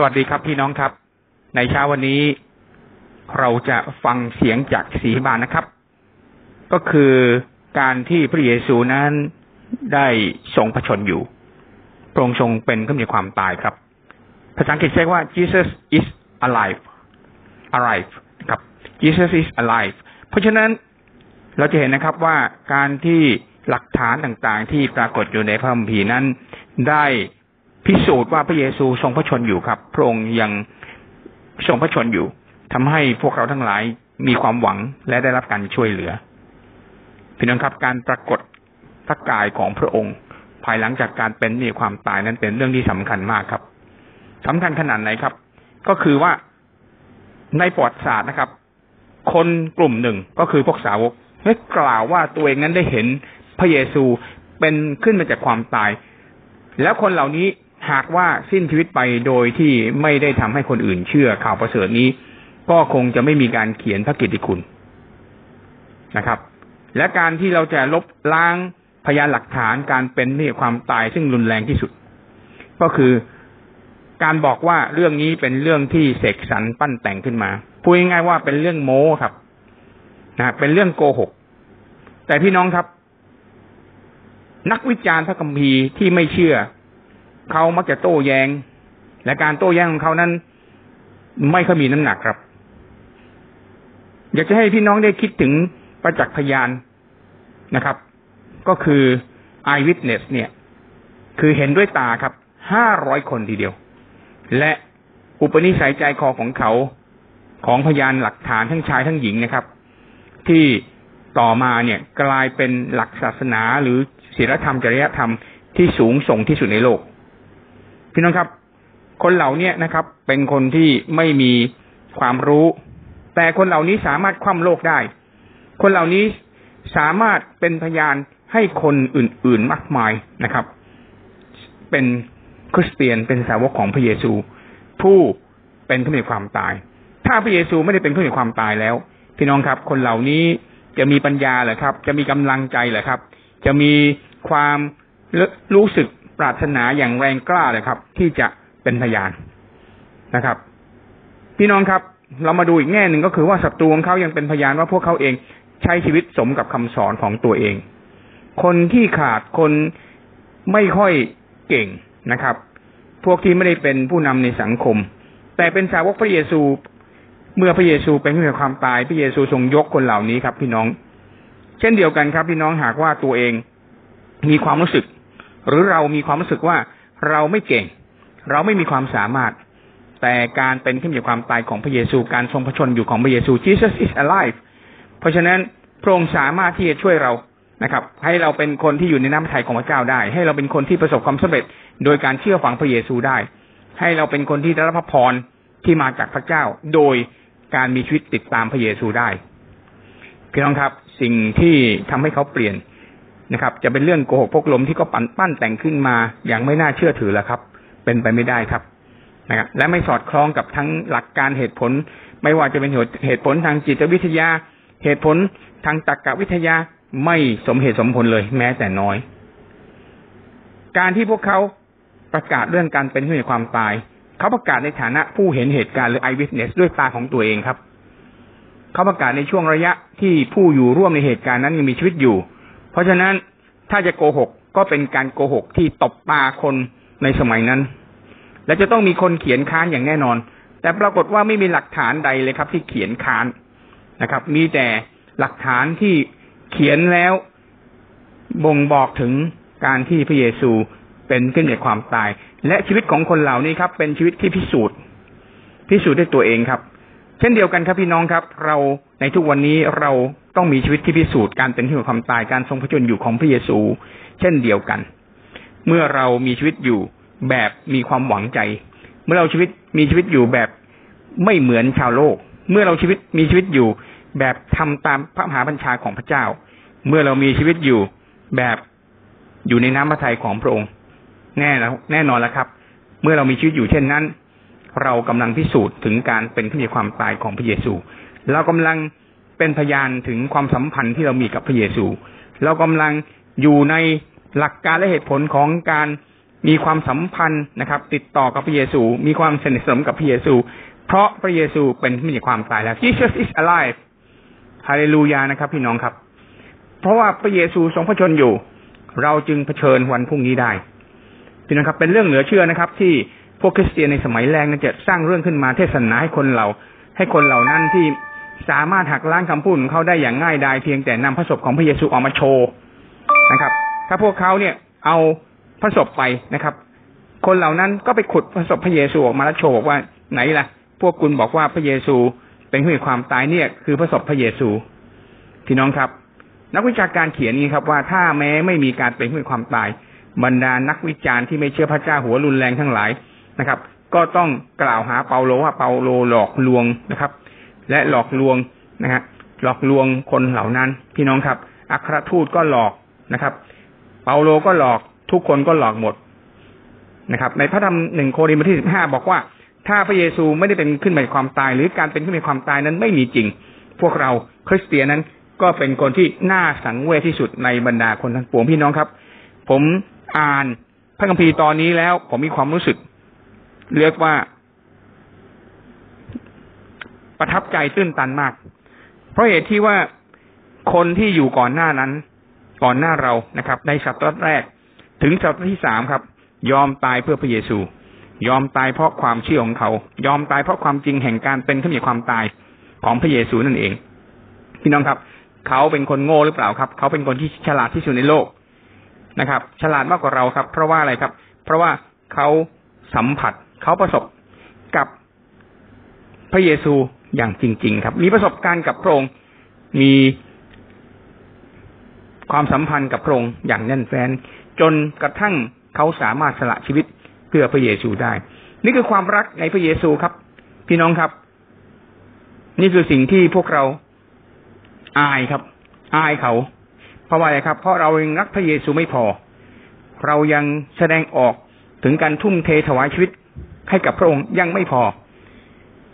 สวัสดีครับพี่น้องครับ ในเช้าวันนี้เราจะฟังเสียงจากสีบานนะครับ ก็คือการที่พระเยซูนั้นได้ทรงผชนอยู่พระองค์ทรงเป็นขึ้นมีความตายครับ ภาษาอังกฤษเรียกว่า Jesus is alive alive ครับ Jesus is alive เพราะฉะนั้นเราจะเห็นนะครับว่าการที่หลักฐานต่างๆ ที่ปรากฏอยู่ในพระคัมภีร์นั้นได้ พิสูจน์ว่าพระเยซูทรงพระชนอยู่ครับ พระองค์ยังทรงพระชนอยู่ทำให้พวกเราทั้งหลายมีความหวังและได้รับการช่วยเหลือ พี่น้องครับการปรากฏพระกายของพระองค์ ภายหลังจากการเป็นมีความตายนั้นเป็นเรื่องที่สำคัญมากครับสำคัญขนาดไหนครับ ก็คือว่าในประวัติศาสตร์นะครับ คนกลุ่มหนึ่งก็คือพวกสาวกได้กล่าวว่าตัวเองนั้นได้เห็นพระเยซูเป็นขึ้นมาจากความตาย แล้วคนเหล่านี้ หากว่าสิ้นชีวิตไปโดยที่ไม่ได้ทำให้คนอื่นเชื่อข่าวประเสริฐนี้ ก็คงจะไม่มีการเขียนพระกิตติคุณนะครับ และการที่เราจะลบล้างพยานหลักฐานการเป็นมีความตายซึ่งรุนแรงที่สุด ก็คือการบอกว่าเรื่องนี้เป็นเรื่องที่เสกสรรปั้นแต่งขึ้นมาพูดง่ายๆว่าเป็นเรื่องโม้ครับนะเป็นเรื่องโกหก แต่พี่น้องครับ นักวิจารณ์พระคัมภีร์ที่ไม่เชื่อ เขามักจะโต้แยง้ง และการโต้แย้งของเขานั้น ไม่ค่อยมีน้ำหนักครับ อยากจะให้พี่น้องได้คิดถึงประจักษ์พยานนะครับ ก็คือ eye witness เนี่ย คือเห็นด้วยตาครับห้าร้อยคนทีเดียว และอุปนิสัยใจคอของเขาของพยานหลักฐานทั้งชายทั้งหญิงนะครับ ที่ต่อมาเนี่ยกลายเป็นหลักศาสนาหรือศีลธรรมจริยธรรมที่สูงส่งที่สุดในโลก พี่น้องครับ คนเหล่านี้นะครับ เป็นคนที่ไม่มีความรู้ แต่คนเหล่านี้สามารถคว่ำโลกได้ คนเหล่านี้สามารถเป็นพยานให้คนอื่น ๆมากมายนะครับ เป็นคริสเตียนเป็นสาวกของพระเยซู ผู้เป็นผู้มีความตาย ถ้าพระเยซูไม่ได้เป็นผู้มีความตายแล้ว พี่น้องครับ คนเหล่านี้จะมีปัญญาเหรอครับ จะมีกำลังใจเหรอครับ จะมีความรู้สึก ปรารถนาอย่างแรงกล้าเลยครับ ที่จะเป็นพยานนะครับ พี่น้องครับ เรามาดูอีกแง่หนึ่งก็คือว่าศัตรูของเขายังเป็นพยานว่าพวกเขาเองใช้ชีวิตสมกับคำสอนของตัวเอง คนที่ขาดคนไม่ค่อยเก่งนะครับ พวกที่ไม่ได้เป็นผู้นำในสังคม แต่เป็นสาวกพระเยซู เมื่อพระเยซูเป็นผู้มีความตายพระเยซูทรงยกคนเหล่านี้ครับ พี่น้อง เช่นเดียวกันครับ พี่น้องหากว่าตัวเองมีความรู้สึก หรือเรามีความรู้สึกว่าเราไม่เก่ง เราไม่มีความสามารถ แต่การเป็นขึ้นจากความตายของพระเยซูการทรงพระชนอยู่ของพระเยซู Jesus is alive เพราะฉะนั้นพระองค์สามารถที่จะช่วยเรานะครับ ให้เราเป็นคนที่อยู่ในน้ำพระทัยของพระเจ้าได้ ให้เราเป็นคนที่ประสบความสำเร็จ โดยการเชื่อฟังพระเยซูได้ ให้เราเป็นคนที่ได้รับพระพรที่มาจากพระเจ้า โดยการมีชีวิตติดตามพระเยซูได้พี่น้องครับ สิ่งที่ทำให้เขาเปลี่ยน นะครับ จะเป็นเรื่องโกหกพกลมที่ก็ปั้นปั้นแต่งขึ้นมาอย่างไม่น่าเชื่อถือแล้วครับ เป็นไปไม่ได้ครับนะครับและไม่สอดคล้องกับทั้งหลักการเหตุผล ไม่ว่าจะเป็นเหตุผลทางจิตวิทยา เหตุผลทางตรรกวิทยาไม่สมเหตุสมผลเลย แม้แต่น้อย การที่พวกเขาประกาศเรื่องการเป็นผู้มีความตาย เขาประกาศในฐานะผู้เห็นเหตุการณ์หรือ eyewitness ด้วยตาของตัวเองครับ เขาประกาศในช่วงระยะที่ผู้อยู่ร่วมในเหตุการณ์นั้นยังมีชีวิตอยู่ ราะฉะนั้นถ้าจะโกหกก็เป็นการโกหกที่ตบตาคนในสมัยนั้น และจะต้องมีคนเขียนค้านอย่างแน่นอน แต่ปรากฏว่าไม่มีหลักฐานใดเลยครับ ที่เขียนค้านนะครับ มีแต่หลักฐานที่เขียนแล้วบ่งบอกถึงการที่พระเยซูเป็นขึ้นจากความตาย และชีวิตของคนเหล่านี้ครับ เป็นชีวิตที่พิสูจน์พิสูจน์ด้วยตัวเองครับ เช่นเดียวกันครับพี่น้องครับ เราในทุกวันนี้เราต้องมีชีวิตที่พิสูจน์การเป็นที่ของความตายการทรงพระชนอยู่ของพระเยซู เช่นเดียวกัน เมื่อเรามีชีวิตอยู่แบบมีความหวังใจ เมื่อเราชีวิตมีชีวิตอยู่แบบไม่เหมือนชาวโลก เมื่อเราชีวิตมีชีวิตอยู่แบบทำตามพระมหาบัญชาของพระเจ้า เมื่อเรามีชีวิตอยู่แบบอยู่ในน้ำพระทัยของพระองค์ แน่แล้วแน่นอนแล้วครับ เมื่อเรามีชีวิตอยู่เช่นนั้น เรากำลังพิสูจน์ถึงการเป็นขึ้นในความตายของพระเยซู เรากำลังเป็นพยานถึงความสัมพันธ์ที่เรามีกับพระเยซู เรากำลังอยู่ในหลักการและเหตุผลของการมีความสัมพันธ์นะครับ ติดต่อกับพระเยซู มีความสนิทสนมกับพระเยซู เพราะพระเยซูเป็นผู้มีความตายแล้ว Jesus is alive ฮาเลลูยานะครับ พี่น้องครับ เพราะว่าพระเยซูทรงพระชนอยู่ เราจึงเผชิญวันพรุ่งนี้ได้พี่น้องครับ เป็นเรื่องเหลือเชื่อนะครับ ที่ พวกคริสเตียนในสมัยแรกนั้นจะสร้างเรื่องขึ้นมาเทศนาให้คนเรา ให้คนเหล่านั้นที่สามารถหักล้างคำพูดของเขาได้อย่างง่ายดายเพียงแต่นำพระศพของพระเยซูออกมาโชว์นะครับ ถ้าพวกเขาเนี่ยเอาพระศพไปนะครับ คนเหล่านั้นก็ไปขุดพระศพพระเยซูออกมาแล้วโชว์บอกว่าไหนล่ะ พวกคุณบอกว่าพระเยซูเป็นผู้มีความตายเนี่ย คือพระศพพระเยซูพี่น้องครับ นักวิชาการเขียนนี้ครับว่าถ้าแม้ไม่มีการเป็นผู้มีความตาย บรรดานักวิจารณ์ที่ไม่เชื่อพระเจ้าหัวรุนแรงทั้งหลาย นะครับ ก็ต้องกล่าวหาเปาโลว่าเปาโลหลอกลวงนะครับ และหลอกลวงนะฮะหลอกลวงคนเหล่านั้นพี่น้องครับ อัครทูตก็หลอกนะครับ เปาโลก็หลอกทุกคนก็หลอกหมดนะครับ ในพระธรรมหนึ่งโครินธ์บทที่สิบห้าบอกว่า ถ้าพระเยซูไม่ได้เป็นขึ้นมาความตาย หรือการเป็นขึ้นมาความตายนั้นไม่มีจริง พวกเราคริสเตียนนั้นก็เป็นคนที่น่าสังเวชที่สุดในบรรดาคนทั้งปวงพี่น้องครับ ผมอ่านพระคัมภีร์ตอนนี้แล้ว ผมมีความรู้สึก เรียกว่า ประทับใจตื้นตันมาก เพราะเหตุที่ว่าคนที่อยู่ก่อนหน้านั้น ก่อนหน้าเรานะครับ ในศตวรรษแรก ถึงศตวรรษที่สามครับ ยอมตายเพื่อพระเยซู ยอมตายเพราะความเชื่อของเขา ยอมตายเพราะความจริงแห่งการเป็นขึ้นมีความตายของพระเยซูนั่นเอง พี่น้องครับเขาเป็นคนโง่หรือเปล่าครับ เขาเป็นคนที่ฉลาดที่สุดในโลกนะครับ ฉลาดมากกว่าเราครับ เพราะว่าอะไรครับ เพราะว่าเขาสัมผัส เขาประสบกับพระเยซูอย่างจริง ๆ ครับ มีประสบการณ์กับพระองค์มีความสัมพันธ์กับพระองค์อย่างแน่นแฟ้นจนกระทั่งเขาสามารถสละชีวิตเพื่อพระเยซูได้ นี่คือความรักในพระเยซูครับ พี่น้องครับ นี่คือสิ่งที่พวกเราอายครับ อายเขา เพราะว่าอะไรครับ เพราะเรายังรักพระเยซูไม่พอ เรายังแสดงออกถึงการทุ่มเทถวายชีวิต ให้กับพระองค์ยังไม่พอ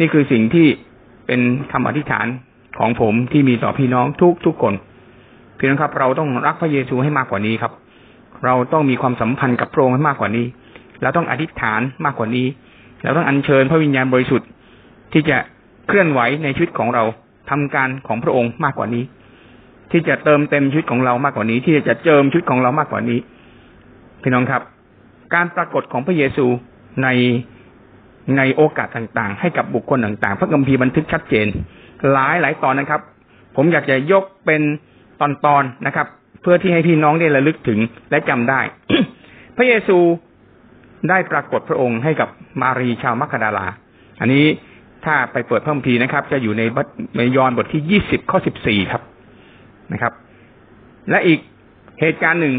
นี่คือสิ่งที่เป็นคำอธิษฐานของผมที่มีต่อพี่น้องทุกทุกคนพี่น้องครับ เราต้องรักพระเยซูให้มากกว่านี้ครับ เราต้องมีความสัมพันธ์กับพระองค์ให้มากกว่านี้เราต้องอธิษฐานมากกว่านี้เราต้องอัญเชิญพระวิญญาณบริสุทธิ์ ที่จะเคลื่อนไหวในชีวิตของเราทำการของพระองค์มากกว่านี้ ที่จะเติมเต็มชีวิตของเรามากกว่านี้ ที่จะเจิมชีวิตของเรามากกว่านี้ พี่น้องครับ การปรากฏของพระเยซูใน ในโอกาสต่างๆ ให้กับบุคคลต่างๆ พระคัมภีร์บันทึกชัดเจน หลายหลายตอนนะครับ ผมอยากจะยกเป็นตอนๆนนะครับ เพื่อที่ให้พี่น้องได้ระลึกถึงและจำได้ พระเยซูได้ปรากฏพระองค์ให้กับมารีชาวมัคคดาลา อันนี้ถ้าไปเปิดพระคัมภีร์นะครับ จะอยู่ในในยอห์นบทที่ยี่สิบข้อสิบสี่ครับนะครับ และอีกเหตุการณ์หนึ่ง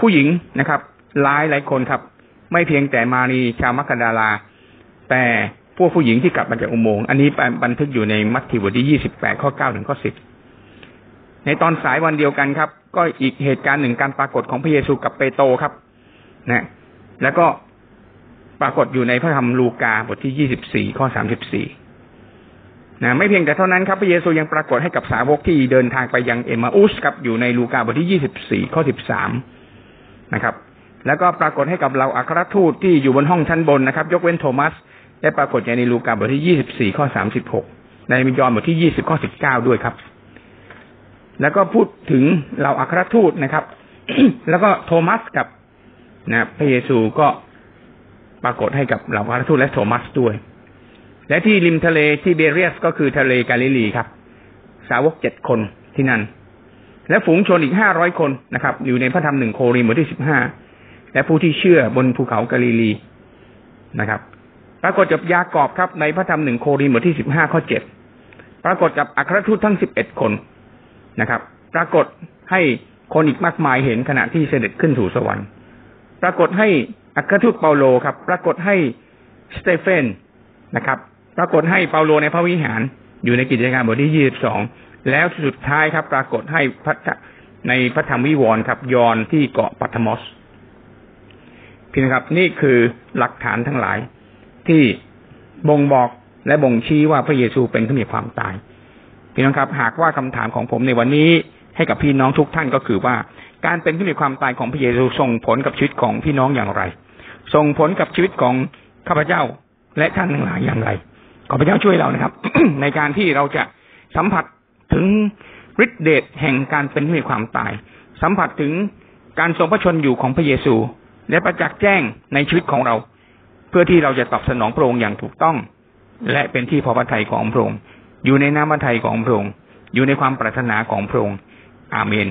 ผู้หญิงนะครับหลายหลายคนครับ ไม่เพียงแต่มารีชาวมัคคดาลา แต่พวกผู้หญิงที่กลับมาจากอุโมงค์อันนี้บันทึกอยู่ในมัทธิวบทที่ยี่สิบแปดข้อเก้าถึงข้อสิบในตอนสายวันเดียวกันครับ ก็อีกเหตุการณ์หนึ่งการปรากฏของพระเยซูกับเปโตรครับ นะ แล้วก็ปรากฏอยู่ในพระธรรมลูกาบทที่ยี่สิบสี่ข้อสามสิบสี่นะไม่เพียงแต่เท่านั้นครับพระเยซูยังปรากฏให้กับสาวกที่เดินทางไปยังเอมาอุสครับอยู่ในลูกาบทที่ยี่สิบสี่ข้อสิบสามนะครับ แล้วก็ปรากฏให้กับเราอัครทูตที่อยู่บนห้องชั้นบนนะครับ ยกเว้นโทมัส ได้ปรากฏในลูกาบทที่ยี่สิบสี่ข้อสามสิบหกในมิยอนบทที่ยี่สิบข้อสิบเก้าด้วยครับ แล้วก็พูดถึงเราอัครทูตนะครับ แล้วก็โทมัสกับนะพระเยซูก็ปรากฏให้กับเหล่าอัครทูตและโทมัสด้วย และที่ริมทะเลที่เบเรียสก็คือทะเลกาลิลีครับ สาวกเจ็ดคนที่นั่น และฝูงชนอีกห้าร้อยคนนะครับ อยู่ในพระธรรมหนึ่งโครินธ์บทที่สิบห้าและผู้ที่เชื่อบนภูเขากาลิลีนะครับ รากฏกับยากอบครับในพระธรรมหนึ่งโครินธ์บทที่สิบห้าข้อเจ็ดปรากฏกับอัครทูตทั้งสิบเอ็ดคนนะครับ ปรากฏให้คนอีกมากมายเห็นขณะที่เสด็จขึ้นสู่สวรรค์ ปรากฏให้อัครทูตเปาโลครับ ปรากฏให้สเตเฟนนะครับ ปรากฏให้เปาโลในพระวิหารอยู่ในกิจการบทที่ยี่สิบสองแล้วสุดท้ายครับ ปรากฏให้พระในพระธรรมวิวรณ์ครับ ยอนที่เกาะปัทมอสพี่นะครับ นี่คือหลักฐานทั้งหลาย ที่บ่งบอกและบ่งชี้ว่าพระเยซูเป็นผู้มีความตาย พี่น้องครับ หากว่าคำถามของผมในวันนี้ให้กับพี่น้องทุกท่านก็คือว่า การเป็นผู้มีความตายของพระเยซูส่งผลกับชีวิตของพี่น้องอย่างไร ส่งผลกับชีวิตของข้าพเจ้าและท่านทั้งหลายอย่างไร ขอพระเจ้าช่วยเรานะครับ ในการที่เราจะสัมผัสถึงฤทธิเดชแห่งการเป็นผู้มีความตาย สัมผัสถึงการทรงพระชนอยู่ของพระเยซู และประจักษ์แจ้งในชีวิตของเรา เพื่อที่เราจะตอบสนองพระองค์อย่างถูกต้อง และเป็นที่พอพระทัยของพระองค์อยู่ในน้ำพระทัยของพระองค์อยู่ในความปรารถนาของพระองค์อาเมน